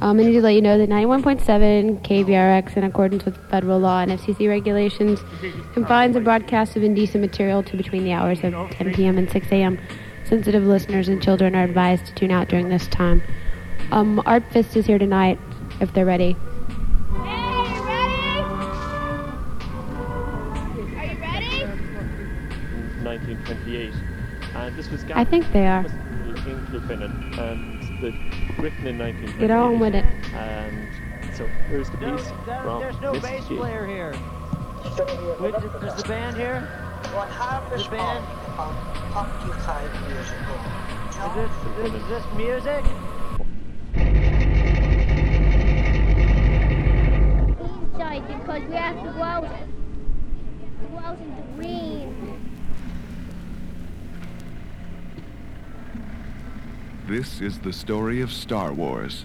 Um, I need to let you know that 91.7 KVRX, in accordance with federal law and FCC regulations, confines a broadcast of indecent material to between the hours of 10 p.m. and 6 a.m. Sensitive listeners and children are advised to tune out during this time. Um, Art Fist is here tonight, if they're ready. Hey, ready? Are you ready? 1928. And this was I think they are. In Kilfinnan and the Griffin in 1928. Get on with it. And so here's the No, piece there- from there's no Miss bass G. player here. Wait, is, is the band here? What happened The band? about 35 years ago? Is this, is this music? Inside because we have to go out. Go out in the rain. This is the story of Star Wars.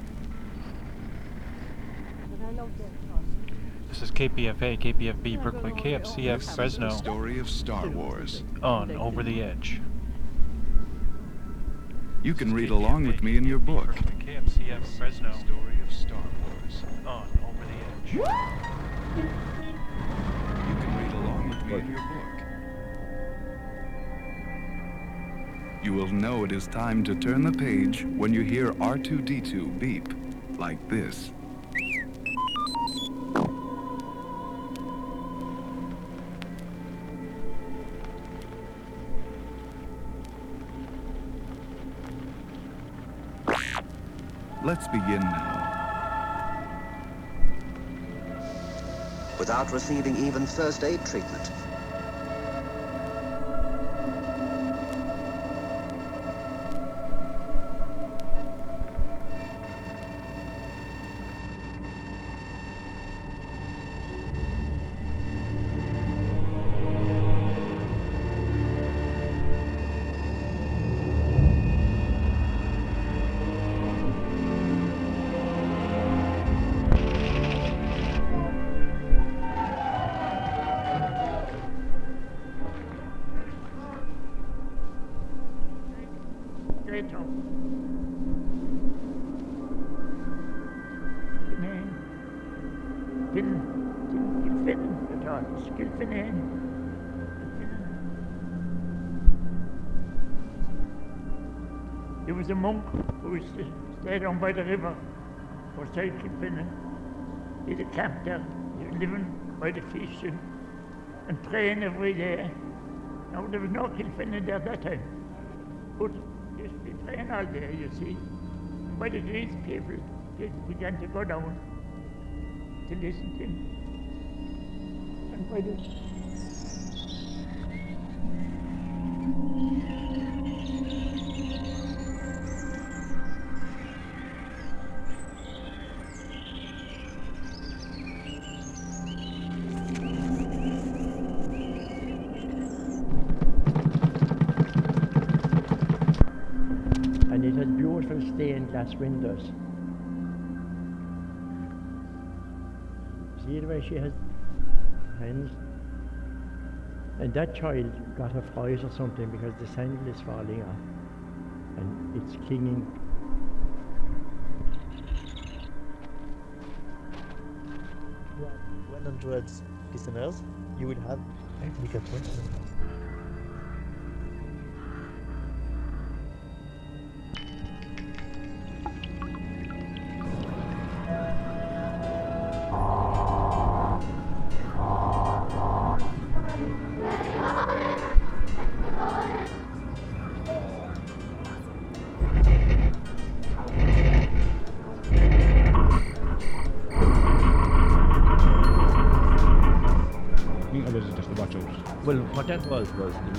This is KPFA, KPFB Brooklyn, This KFCF is the Fresno story of Star Wars. on Over the Edge. You can read along with me in your book. KFCF Fresno Story of Star Wars. on Over the Edge. You can read along with me in your book. You will know it is time to turn the page when you hear R2D2 beep like this. Let's begin now. without receiving even first aid treatment. By the river outside Kilfinnan. He had a camp there. Living by the fish and, praying every day. Now there was no Kilfinnan there that time. But used be praying all day, you see. By the people, people began to go down to listen to him. And by the glass windows. See the way she has hands? And that child got a fright or something because the sandal is falling off and it's clinging. When hundreds listeners, you will have. That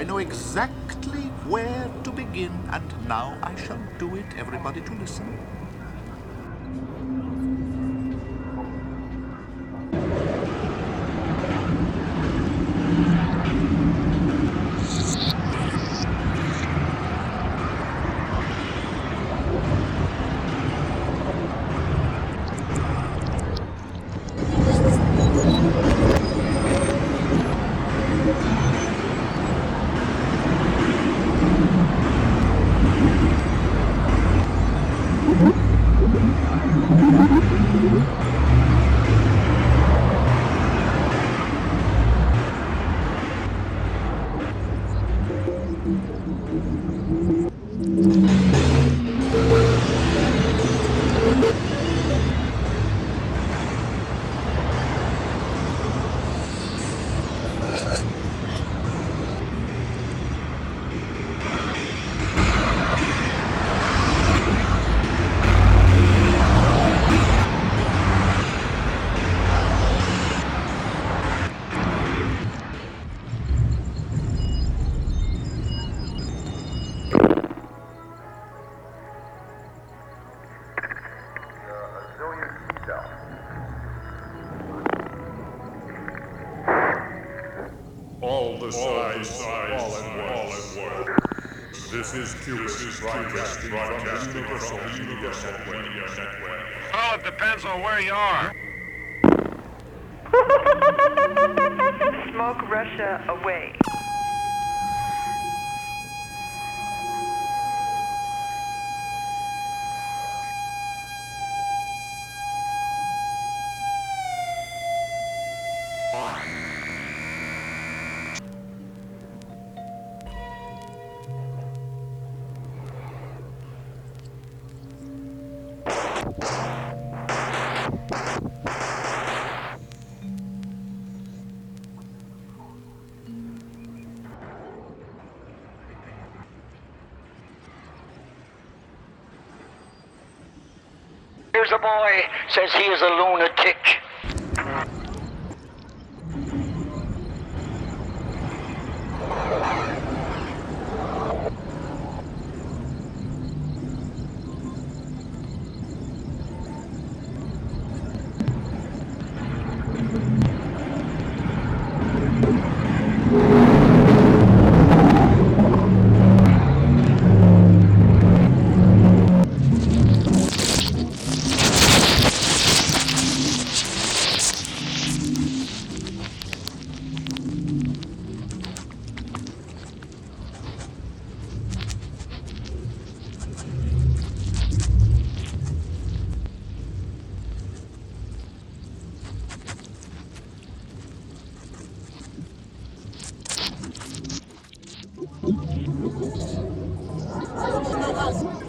I know exactly where to begin, and now I shall do it. Everybody to listen. All the sides, all at once. This is Cubis broadcasting from Universal Universal Radio Network. Well, oh, it depends on where you are. Smoke Russia away. A boy, says he is a lunatic. Thank you.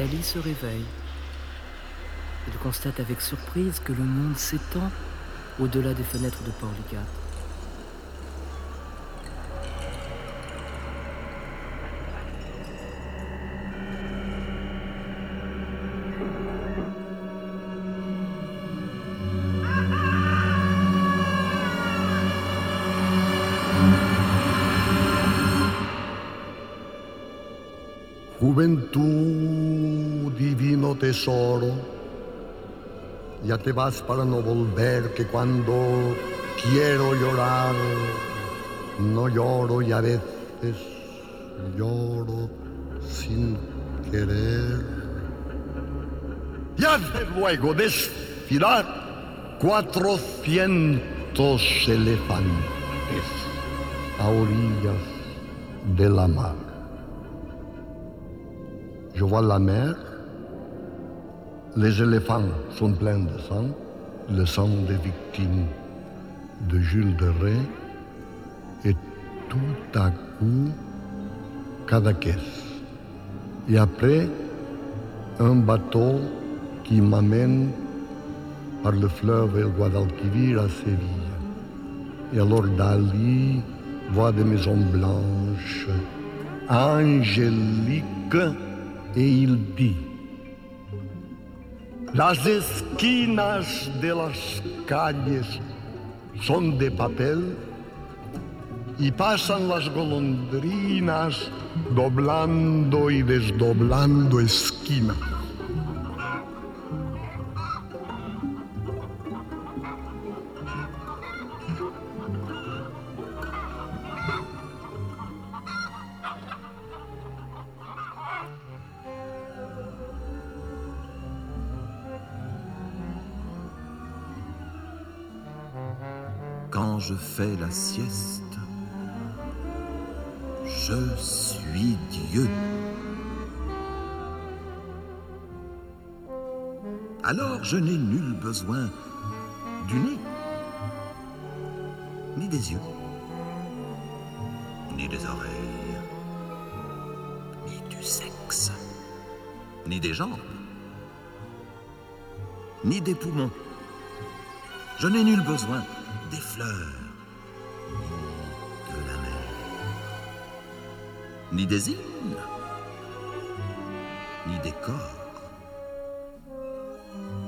Dali se réveille. Il constate avec surprise que le monde s'étend au-delà des fenêtres de Port-Ligat. Tesoro, ya te vas para no volver, que cuando quiero llorar, no lloro y a veces lloro sin querer. Y hace luego desfilar cuatrocientos elefantes a orillas de la mar. Je vois la mer, les éléphants sont pleins de sang, le sang des victimes de Jules de Ré, et tout à coup, Cadaqués. Et après, un bateau qui m'amène par le fleuve El Guadalquivir à Séville. Et alors Dali voit des maisons blanches, angéliques, et il dit Las esquinas de las calles son de papel y pasan las golondrinas doblando y desdoblando esquinas. Sieste, je suis Dieu. Alors je n'ai nul besoin du nez, ni des yeux, ni des oreilles, ni du sexe, ni des jambes, ni des poumons. Je n'ai nul besoin des fleurs, ni des îles, ni des corps,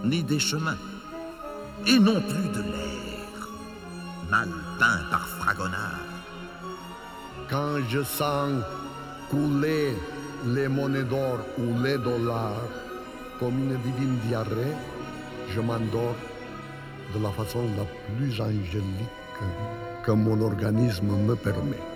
ni des chemins, et non plus de l'air, mal peint par Fragonard. Quand je sens couler les monnaies d'or ou les dollars comme une divine diarrhée, je m'endors de la façon la plus angélique que mon organisme me permet.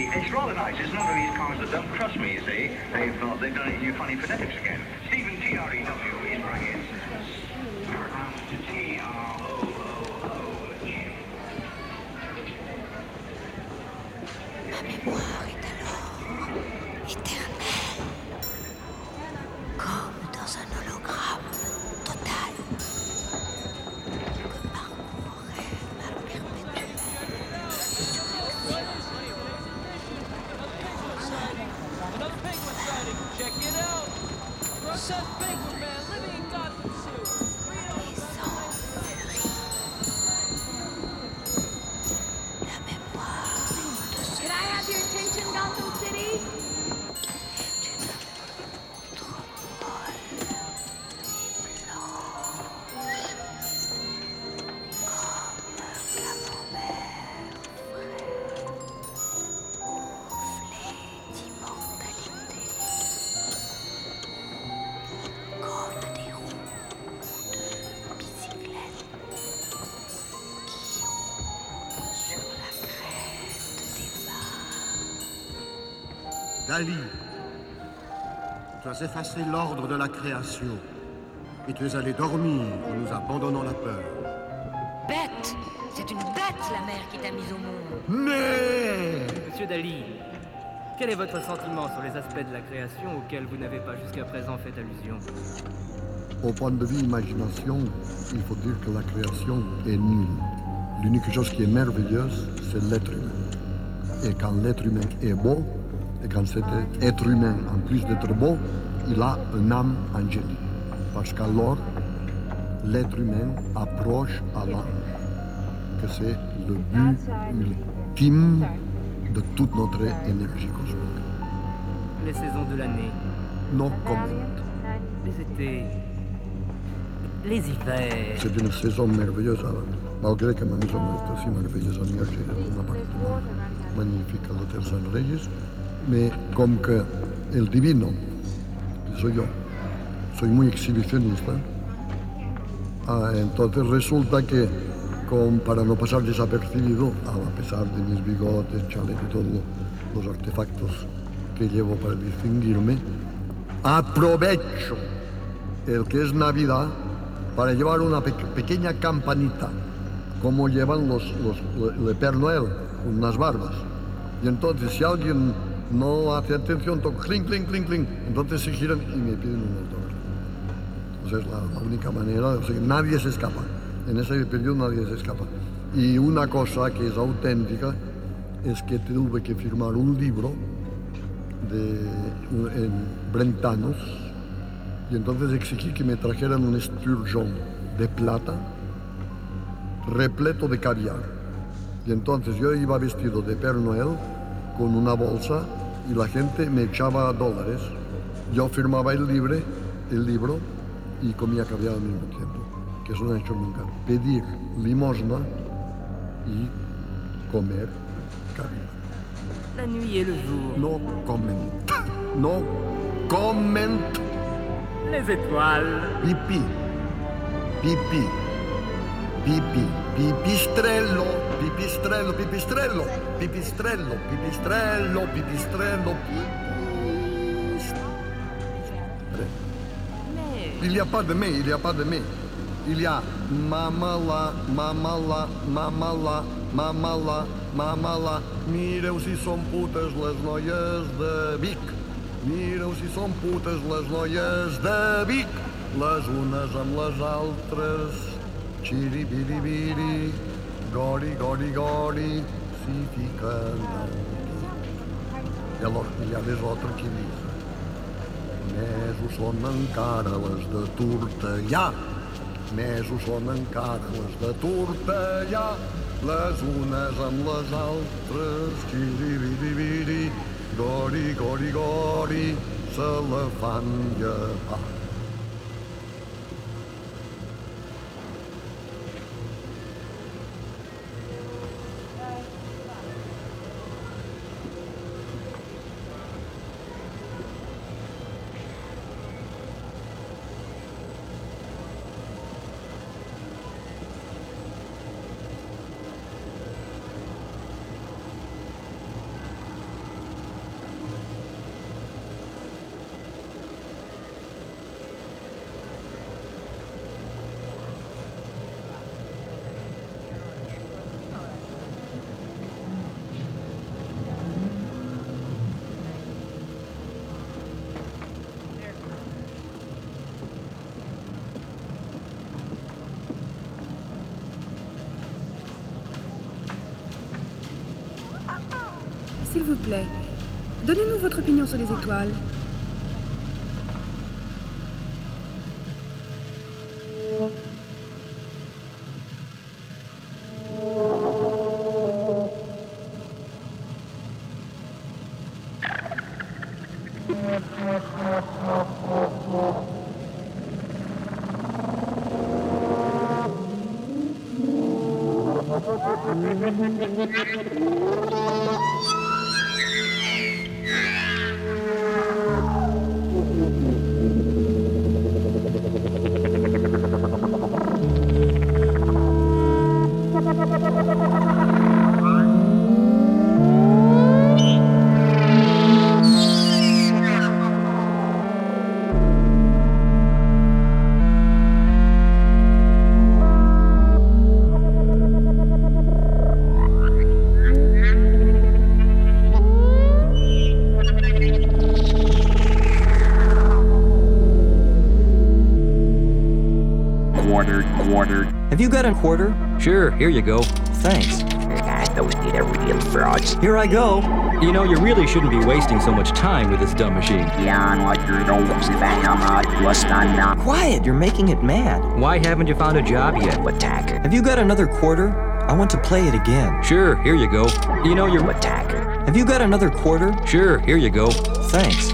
Actually, it's rather nice. It's none of these cars that don't trust me, you see. They've, uh, they've done it in funny phonetics again. Stephen T-R-E-W Dali, tu as effacé l'ordre de la création et tu es allé dormir en nous abandonnant la peur. Bête C'est une bête, la mère qui t'a mise au monde. Mais Monsieur Dali, quel est votre sentiment sur les aspects de la création auxquels vous n'avez pas jusqu'à présent fait allusion? Au point de vue imagination, il faut dire que la création est nulle. L'unique chose qui est merveilleuse, c'est l'être humain. Et quand l'être humain est beau, et quand cet être humain, en plus d'être beau, il a une âme angélique. Parce qu'alors, l'être humain approche à l'ange, que c'est le but ultime de toute notre énergie cosmique. Les saisons de l'année, Non comment. les étés, les hivers. C'est une saison merveilleuse, alors. malgré que ma maison est aussi merveilleuse en Niage, un appartement magnifique à l'Hôtel San Reyes, mais comme que el divino, que soy yo, soy muy exhibicionista, ah, entonces resulta que, con, para no pasar desapercibido, a pesar de mis bigotes, chaleco y todos los artefactos que llevo para distinguirme, aprovecho el que es Navidad para llevar una pe- pequeña campanita, como llevan los, los le Père Noël, unas barbas. Y entonces si alguien no hace atención, toca clink, clink, clink, clink. Entonces se giran y me piden un autógrafo. Esa es la, la única manera, o sea, nadie se escapa. En ese periodo nadie se escapa. Y una cosa que es auténtica es que tuve que firmar un libro de, en Brentanos y entonces exigí que me trajeran un esturgeon de plata repleto de caviar. Y entonces yo iba vestido de Père con una bolsa y la gente me echaba dólares. Yo firmaba el, libre, el libro y comía caviar al mismo tiempo, que eso no he hecho nunca. Pedir limosna y comer caviar. La nuit et le jour, No comen. No comen. les étoiles. Pipi. Pipi. Pipi. Pipistrello. Pipistrello. Pipistrello. Pipistrello. Pipistrello. Pipistrello. Il n'y a pas de mais, il n'y a pas de mais. Il y a mama lá, mama lá, mama lá, mama lá, mama lá. Mireu si són putes les noies de Vic. Mireu si són putes les noies de Vic. Les unes amb les altres. Chiri biri biri, gori gori gori, si fica I hi ha més ningú. Més us són encara les de Tortellà, ho són encara les de Tortellà, les unes amb les altres, ciri biri biri, gori gori gori, se la fan ja. S'il vous plaît, donnez-nous votre opinion sur les étoiles. Quarter? Sure, here you go. Thanks. Those need a real frauds. Here I go. You know, you really shouldn't be wasting so much time with this dumb machine. Quiet, you're making it mad. Why haven't you found a job yet? Have you got another quarter? I want to play it again. Sure, here you go. You know, you're. Have you got another quarter? Sure, here you go. Thanks.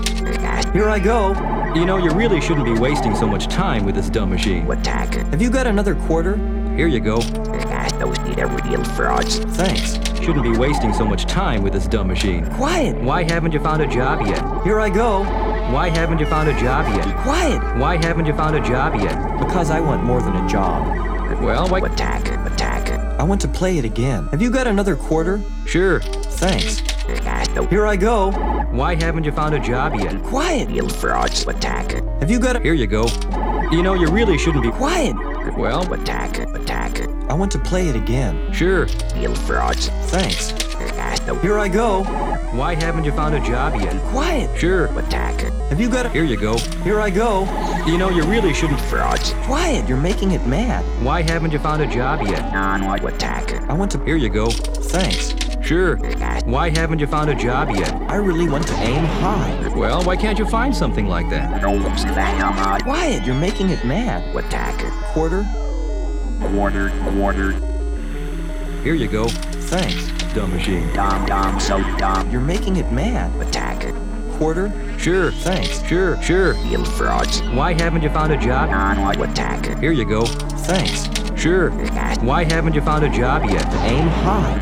Here I go. You know, you really shouldn't be wasting so much time with this dumb machine. Have you got another quarter? Here you go. Those need a real frauds. Thanks. Shouldn't be wasting so much time with this dumb machine. Quiet. Why haven't you found a job yet? Here I go. Why haven't you found a job yet? Quiet. Why haven't you found a job yet? Because I want more than a job. Well, why? Attack, attack. I want to play it again. Have you got another quarter? Sure. Thanks. Here I go. Why haven't you found a job yet? Quiet. Real frauds. Attack. Have you got a... Here you go. You know, you really shouldn't be. Quiet. Well, attack, attack. I want to play it again. Sure. Real frauds. Thanks. Here I go. Why haven't you found a job yet? Quiet. Sure. Attack. Have you got a... Here you go. Here I go. You know, you really shouldn't. Frauds. Quiet, you're making it mad. Why haven't you found a job yet? Attack. I want to... Here you go. Thanks. Sure. Why haven't you found a job yet? I really want to aim high. Well, why can't you find something like that? Quiet, you're making it mad. Attack. Quarter? Quarter, quarter. Here you go. Thanks. Dumb machine. Dumb, dumb, so dumb. You're making it mad. Attack. Quarter? Sure. Thanks. Sure, sure. Real frauds. Why haven't you found a job? Attack. Here you go. Thanks. Sure. Why haven't you found a job yet? Aim high.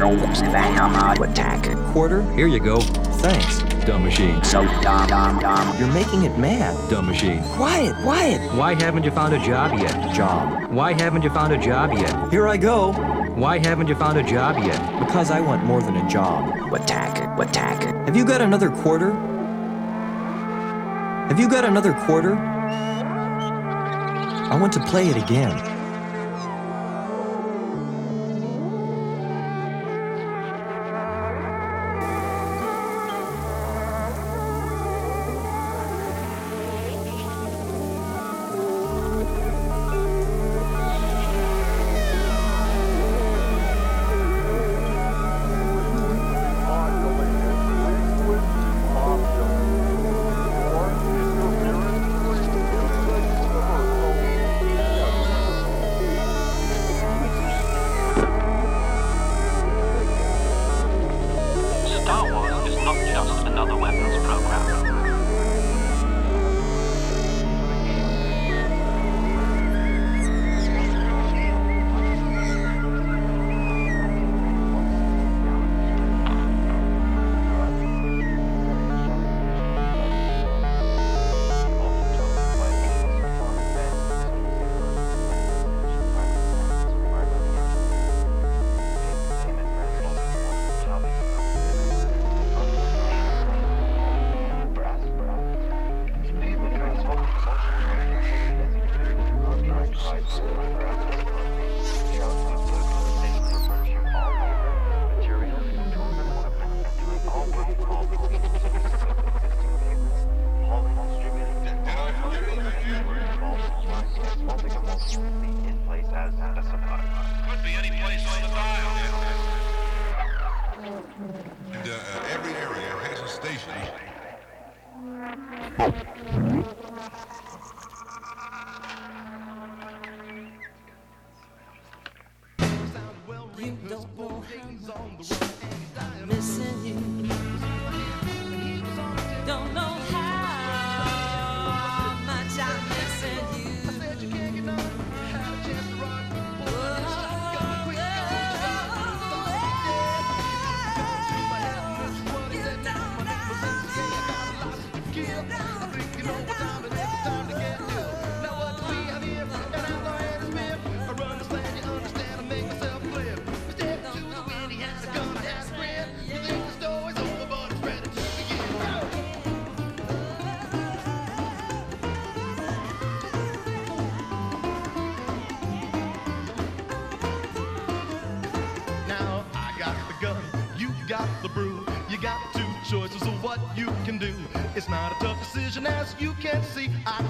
Attack. Quarter? Here you go. Thanks. Dumb machine. So dumb, dumb, dumb. You're making it mad. Dumb machine. Quiet, quiet. Why haven't you found a job yet? Job. Why haven't you found a job yet? Here I go. Why haven't you found a job yet? Because I want more than a job. Attack, attack. Have you got another quarter? Have you got another quarter? I want to play it again. what you can do. It's not a tough decision as you can see. I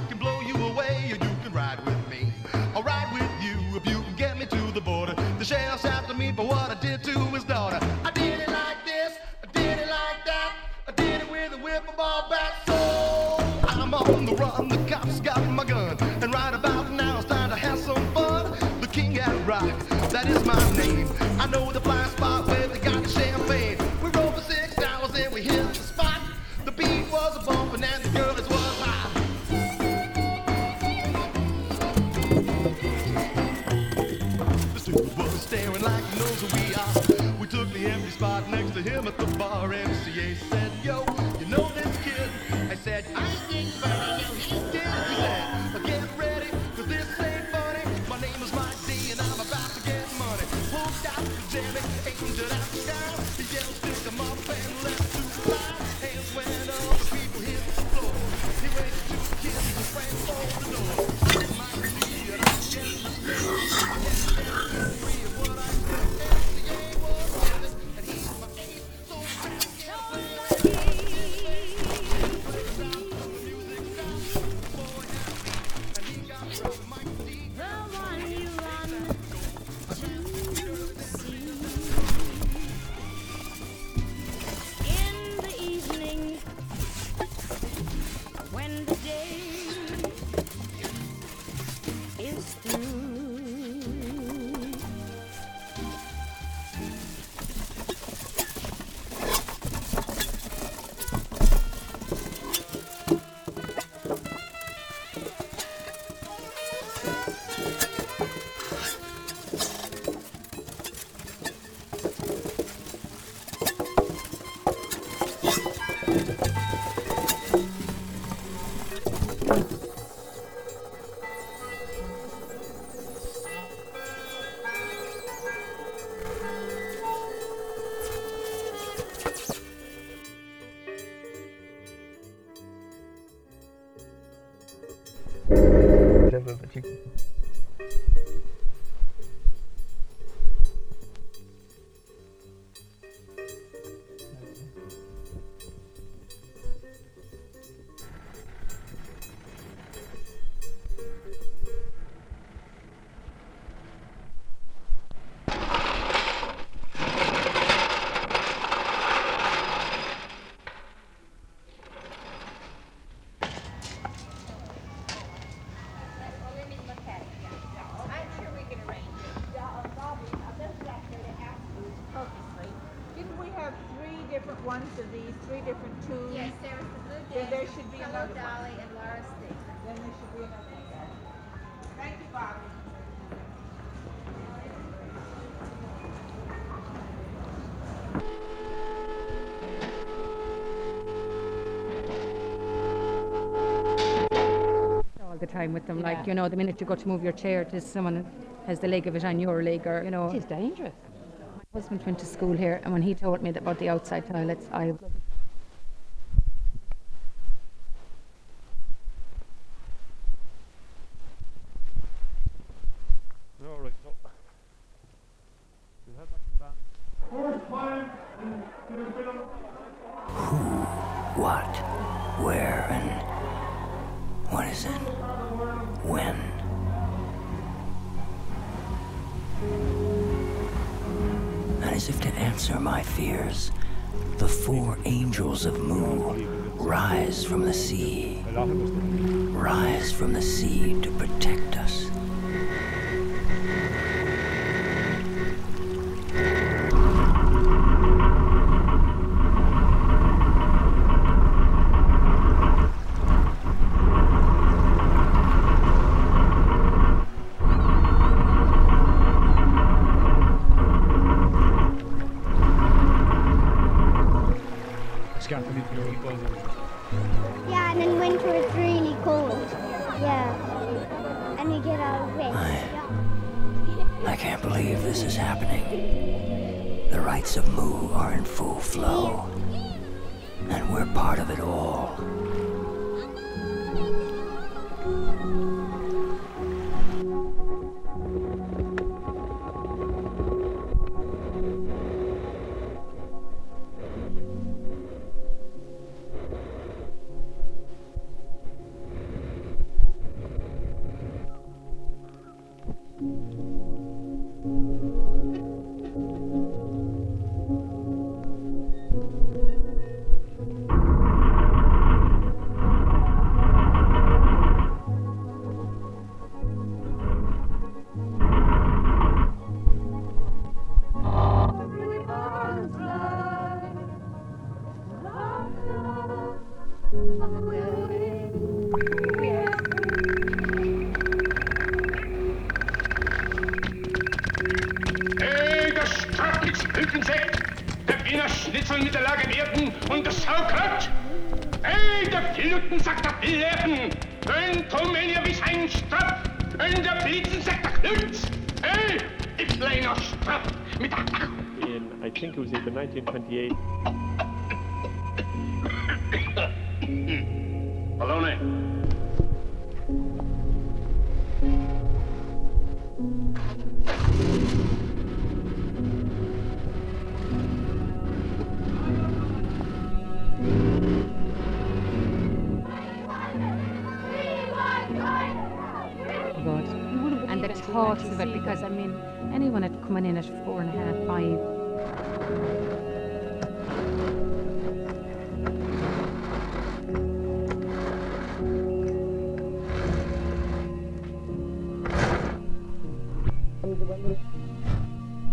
three different tunes. Yes, there was the Blue Then there should be Hello another one. Dolly and Laura Sting. Then there should be another one. Thank you, Bobby. all the time with them yeah. like you know the minute you go to move your chair to someone has the leg of it on your leg or you know it's dangerous My husband went to school here and when he told me about the outside toilets I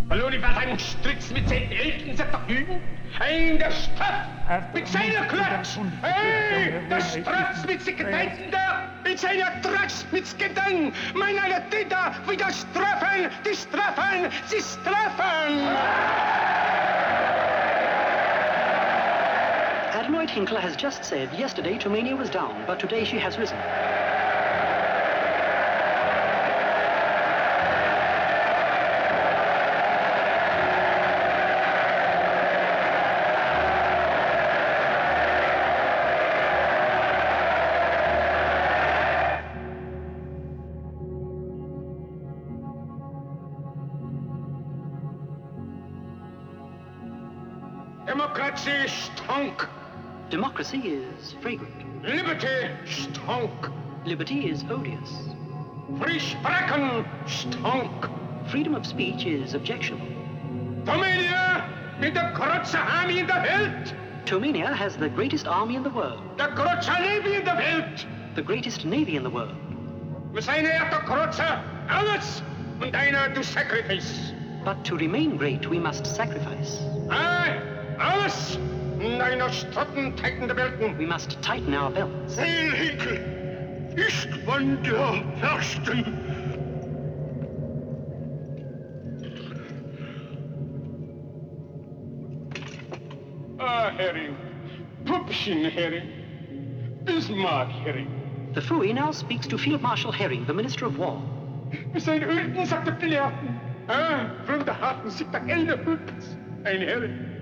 Balone war ein Stritz mit seinen der Hüben. Ein der mit seiner Klatsch. Der Stratz mit Sekretäten da. Mit seiner Tratsch mit Skedang. Mein aller Täter wieder die sie has just said yesterday Tomania was down, but today she has risen. Democracy is fragrant. Liberty stunk. Liberty is odious. Free stunk. Freedom of speech is objectionable. Tomania mit der größten Armee in der Welt. Tomania has the greatest army in the world, Der größte Navy in der Welt. the greatest navy in the world. Wir seien er der größte alles und einer to sacrifice. But to remain great, we must sacrifice. Ah, alles und einer Strotten der Welten. We must tighten our belts. Heil Hynkel ist von der Fürsten. Ah, Herring. Pupschen, Herring. Bismarck, Herring. The Phooey now speaks to Field Marshal Herring, the Minister of War. Wir sind Ölten, sagt der Gelehrten. Ah, von der harten sagt der. Ein Herring.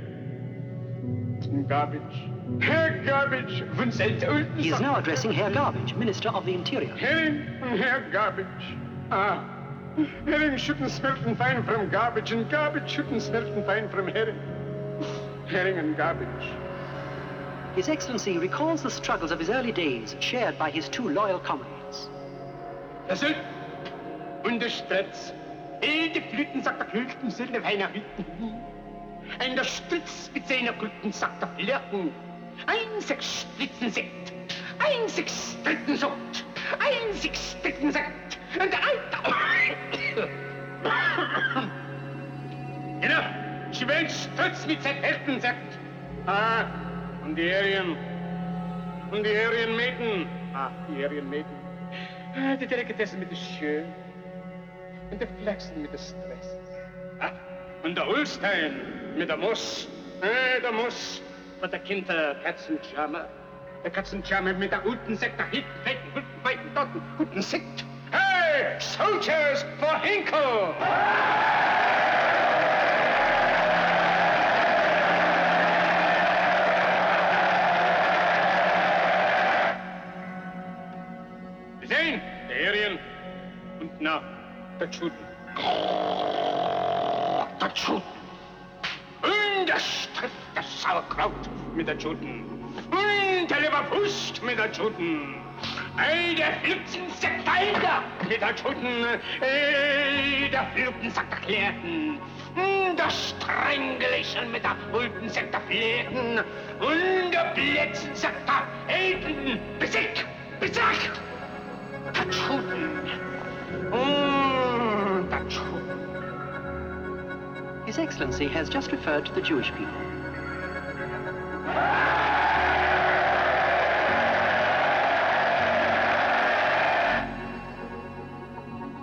Zum Garbitsch. Herr Garbitsch von Seltölten. He is now addressing Herr Garbitsch, Minister of the Interior. Herring and Herr Garbitsch. Ah, herring shouldn't smell and fine from garbage, and garbage shouldn't smell and fine from herring. Herring and garbage. His Excellency recalls the struggles of his early days, shared by his two loyal comrades. Der Süd und der Stretz. Eh, die sagt der Kühlten sind der Weihnachten. Ein der Stritz mit seiner guten sagt der Flirten. Ein sechs Spritzen Sekt. Ein sechs Dritten Sucht. Ein sechs Dritten Sekt. Und der Alter... Genau, schwellt Stritz mit seinem Elten Sekt. Ah, und die Arien. Und die Arien Mäden. Ah, die Arien Mäden. Ah, die Delikatessen mit der Schön. Und der Flexen mit der Stress. Ah, und der Holstein mit der Moss. Ah, der Moss. Der Kind der Katzenjammer. Der Katzenjammer mit der guten Sekt, der hinten, fetten, guten, weiten, dotten, guten Sekt. Hey, Soldiers for Hinkle! Sehen, der Arien. Und na, der Juden. Juden. Und der Striff, das Sauerkraut mit der Juden. Und der Leberwurst mit der Juden. Ei, der Flitzensektalter mit der Juden. Ei, der Fluttensack der Klärten. Der Strängelichen mit der Hultensack der Flärten. Und der Blätzensack der Elten. Besieg, besieg. Der. Oh, His Excellency has just referred to the Jewish people.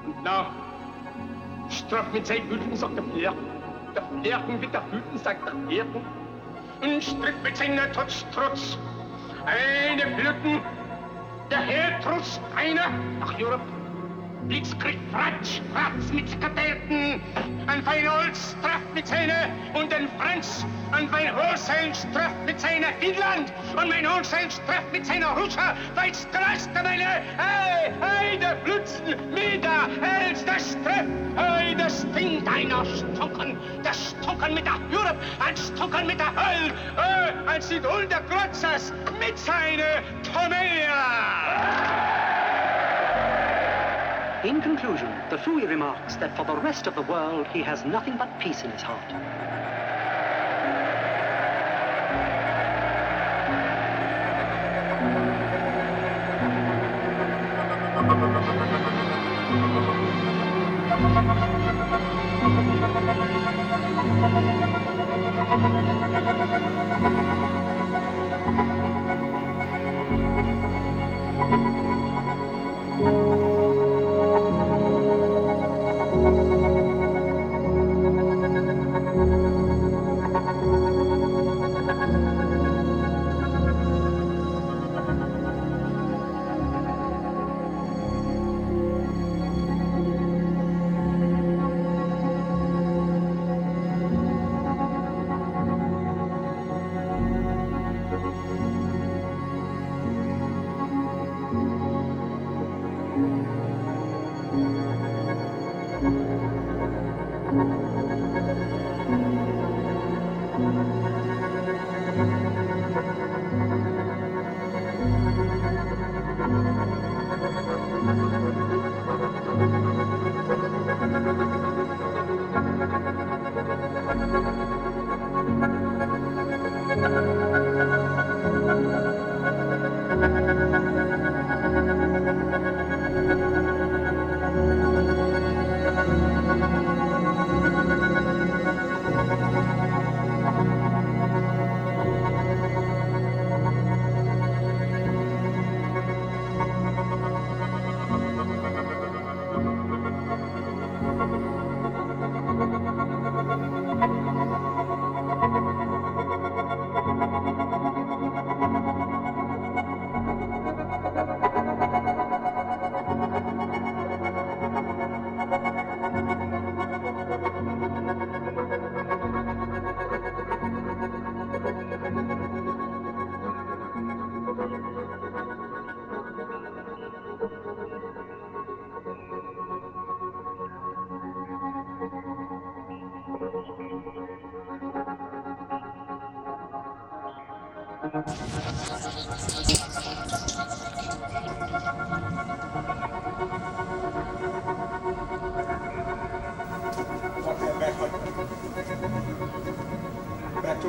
Und na, straff mit seinen Hüten, sagt der Flirten. Der Flirten mit der Hüten, sagt der Flirten. Und stritt mit seiner Trotz-Trotz. Eine Flirten, der Herr Trotz, einer nach Europe. Blitzkrieg, Fratsch, Kratz mit Kadetten, ein Feinholz, Straff mit seiner und ein Franz, ein Feinholzheim, Straff mit seiner Finnland und mein Holzheim, Straff mit seiner Rutscher, weit's Krasterweile, hey, hey, der Blitzen, Meda, als der Straff, hey, der Sting deiner Stucken, der Stucken mit der Europe, ein Stucken mit der Hölle, hey, ein die Hul der Krotzers mit seiner Tomea. In conclusion, the Phooey remarks that for the rest of the world, he has nothing but peace in his heart.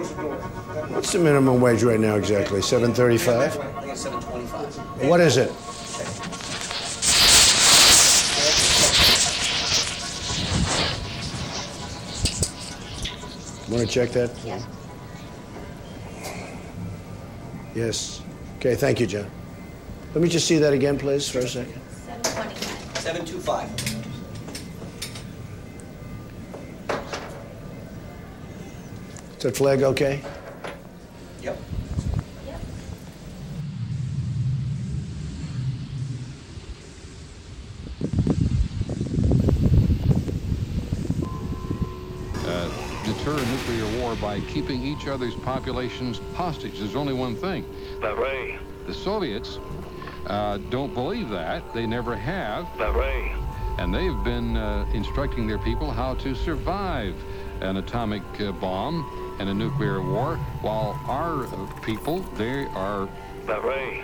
What's the minimum wage right now exactly? 735? I think it's 725. What is it? Want to check that? Yes. Yes. Okay, thank you, John. Let me just see that again, please, for a second. 725. Is that flag okay? Yep. uh, deter nuclear war by keeping each other's populations hostage. There's only one thing. But Ray, The Soviets uh, don't believe that. They never have. but Ray, And they've been uh, instructing their people how to survive an atomic uh, bomb and a nuclear war, while our uh, people, they are, but Ray.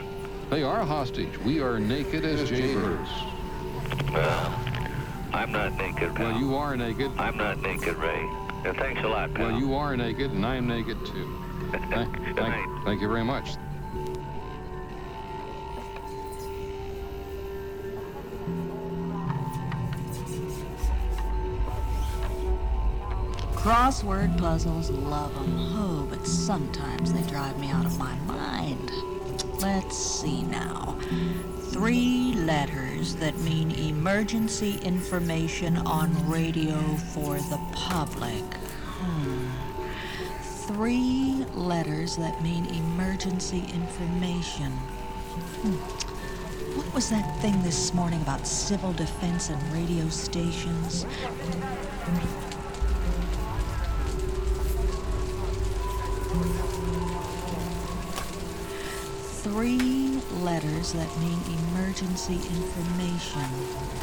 they are hostage. We are naked as jaybirds. Well, I'm not naked, pal. Well, you are naked. I'm not naked, Ray. And thanks a lot, pal. Well, you are naked, and I'm naked too. Thank, thank, thank you very much. Crossword puzzles, love 'em. Oh, but sometimes they drive me out of my mind. Let's see now. Three letters that mean emergency information on radio for the public. Hmm. Three letters that mean emergency information. Hmm. What was that thing this morning about civil defense and radio stations? Three letters that mean emergency information.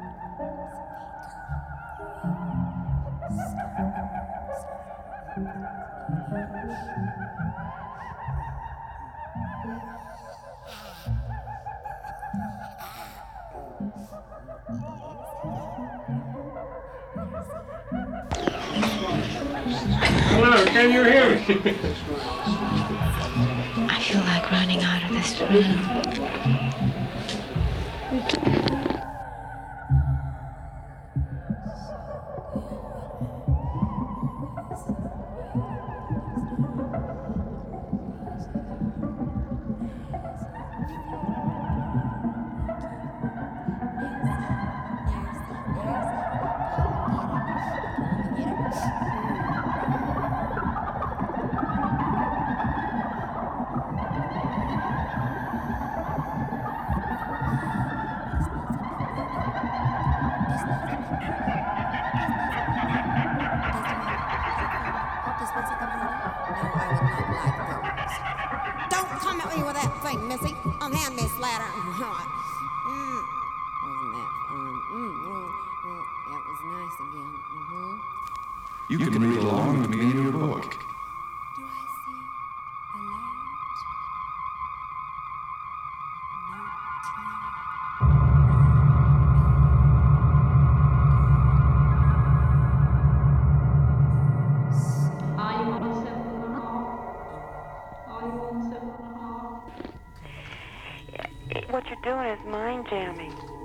you? I feel like running out of this room. What you're doing is mind jamming.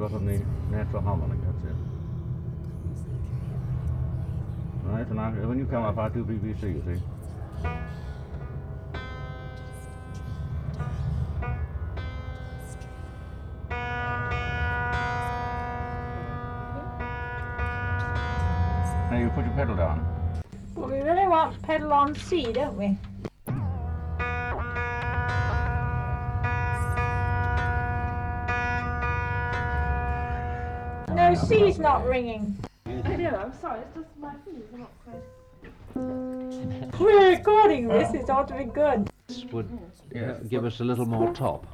Got on the natural harmonic, that's it. Right, and I, when you come up, I do BBC, you see. Now you put your pedal down. Well, we really want pedal on C, don't we? No, C's not ringing. I know, I'm sorry, it's just my fingers are not quite. We're recording this, it ought to be good. This would yeah, give us a little more top.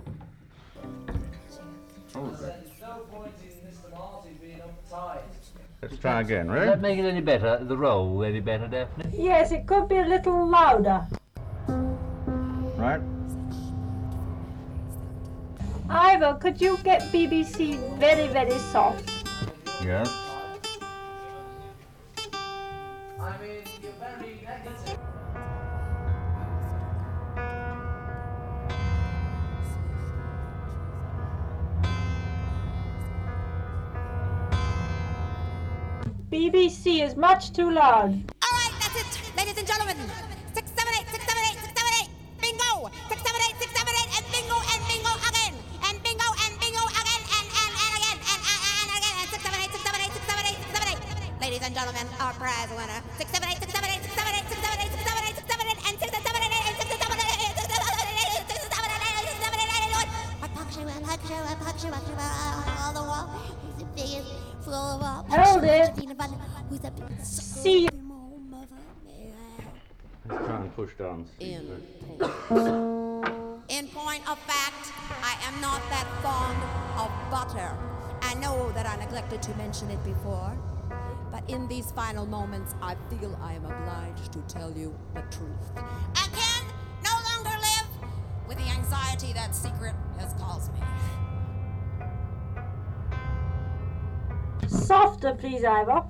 Let's try again, Does right? that make it any better? The roll any better, Daphne? Yes, it could be a little louder. Right? Ivor, could you get BBC very, very soft? Yes. BBC is much too loud. All right, that's it, ladies and gentlemen, and gentlemen, our prize winner. Six, seven, eight, six, seven, eight, six, seven, eight, six, seven, eight, six, seven, eight, six, seven, eight, and six, seven, eight, and six, seven, eight, and six, seven, eight, and six, seven, eight, and six, seven, eight, and eight. I punch you, I punch you, I punch you, punch you, all the wall. Who's the biggest fool of all? Hold it. Who's the? See you. Let's try and push down. In In point of fact, I am not that fond of butter. I know that I neglected to mention it before, but in these final moments, I feel I am obliged to tell you the truth. I can no longer live with the anxiety that secret has caused me. Softer, please, Ivor.